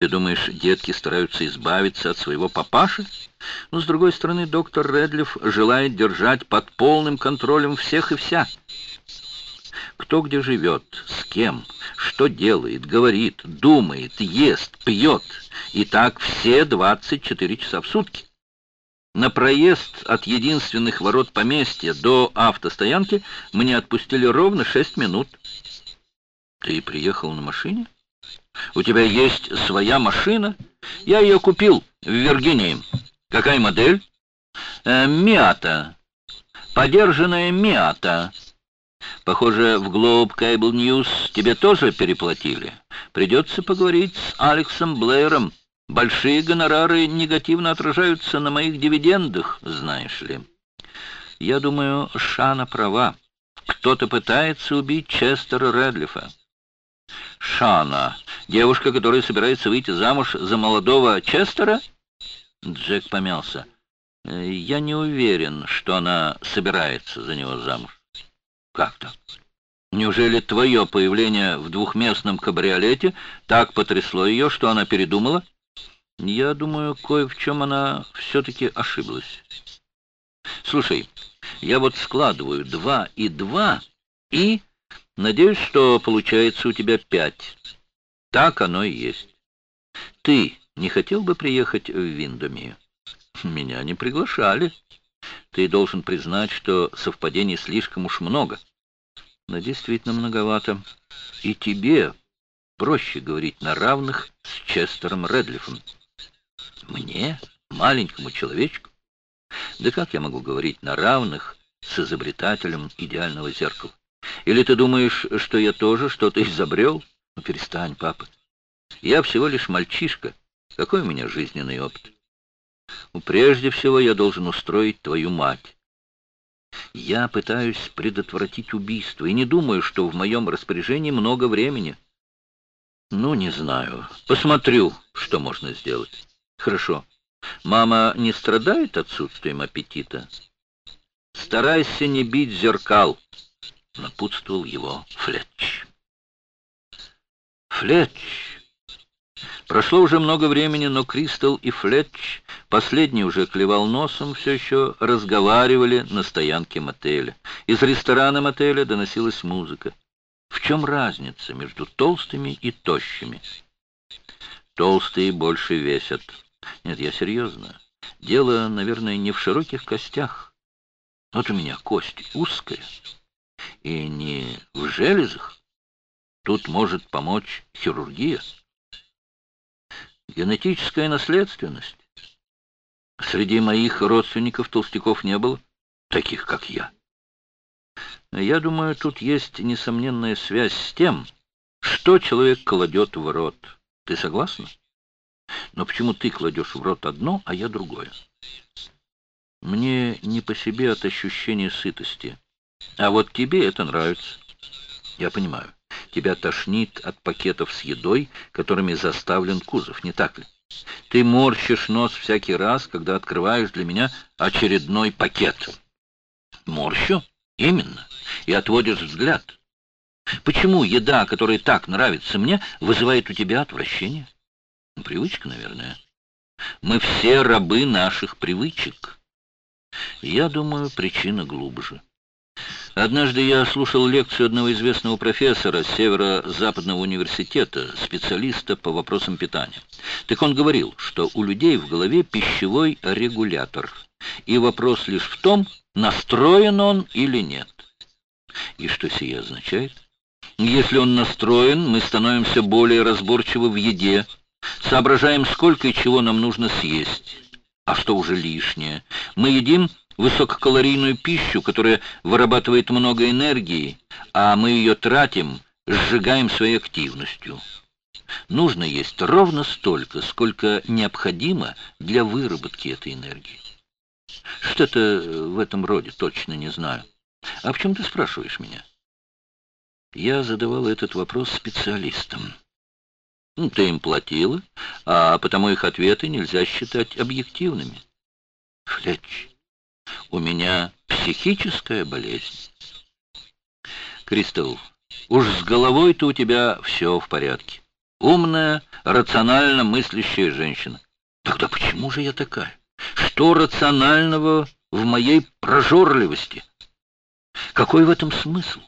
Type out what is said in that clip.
Ты думаешь, детки стараются избавиться от своего папаши? Но, с другой стороны, доктор Редлиф желает держать под полным контролем всех и вся. Кто где живет, с кем, что делает, говорит, думает, ест, пьет. И так все 24 часа в сутки. На проезд от единственных ворот поместья до автостоянки мне отпустили ровно 6 минут. Ты приехал на машине? У тебя есть своя машина? Я ее купил в Виргинии. Какая модель? Э, Миата. Подержанная Миата. Похоже, в Globe Cable News тебе тоже переплатили. Придется поговорить с Алексом Блэйром. Большие гонорары негативно отражаются на моих дивидендах, знаешь ли. Я думаю, Шана права. Кто-то пытается убить Честера Редлифа. Шана, девушка, которая собирается выйти замуж за молодого Честера? Джек помялся. Э, я не уверен, что она собирается за него замуж. Как так? Неужели твое появление в двухместном кабриолете так потрясло ее, что она передумала? Я думаю, кое в чем она все-таки ошиблась. Слушай, я вот складываю два и два и... Надеюсь, что получается у тебя пять. Так оно и есть. Ты не хотел бы приехать в Виндомию? Меня не приглашали. Ты должен признать, что совпадений слишком уж много. Но действительно многовато. И тебе проще говорить на равных с Честером Редлифом. Мне, маленькому человечку? Да как я могу говорить на равных с изобретателем идеального зеркала? Или ты думаешь, что я тоже что-то изобрел? Ну, перестань, папа. Я всего лишь мальчишка. Какой у меня жизненный опыт? Ну, прежде всего я должен устроить твою мать. Я пытаюсь предотвратить убийство и не думаю, что в моем распоряжении много времени. Ну, не знаю. Посмотрю, что можно сделать. Хорошо. Мама не страдает отсутствием аппетита? Старайся не бить зеркал напутствовал его Флетч. Флетч! Прошло уже много времени, но Кристал и Флетч, последний уже клевал носом, все еще разговаривали на стоянке мотеля. Из ресторана мотеля доносилась музыка. В чем разница между толстыми и тощими? Толстые больше весят. Нет, я серьезно. Дело, наверное, не в широких костях. Вот у меня кость узкая и не в железах. Тут может помочь хирургия. Генетическая наследственность. Среди моих родственников толстяков не было, таких как я. Я думаю, тут есть несомненная связь с тем, что человек кладет в рот. Ты согласна? Но почему ты кладешь в рот одно, а я другое? Мне не по себе от ощущения сытости. А вот тебе это нравится. Я понимаю. Тебя тошнит от пакетов с едой, которыми заставлен кузов, не так ли? Ты морщишь нос всякий раз, когда открываешь для меня очередной пакет. Морщу? Именно. И отводишь взгляд. Почему еда, которая так нравится мне, вызывает у тебя отвращение? Привычка, наверное. Мы все рабы наших привычек. Я думаю, причина глубже. Однажды я слушал лекцию одного известного профессора Северо-Западного университета, специалиста по вопросам питания. Так он говорил, что у людей в голове пищевой регулятор, и вопрос лишь в том, настроен он или нет. И что сие означает? Если он настроен, мы становимся более разборчивы в еде, соображаем, сколько и чего нам нужно съесть. А что уже лишнее? Мы едим высококалорийную пищу, которая вырабатывает много энергии, а мы ее тратим, сжигаем своей активностью. Нужно есть ровно столько, сколько необходимо для выработки этой энергии. Что-то в этом роде точно не знаю. А почему ты спрашиваешь меня? Я задавал этот вопрос специалистам. Ну, ты им платила, а потому их ответы нельзя считать объективными. Флетч, у меня психическая болезнь. Кристал, уж с головой-то у тебя все в порядке. Умная, рационально мыслящая женщина. Тогда почему же я такая? Что рационального в моей прожорливости? Какой в этом смысл?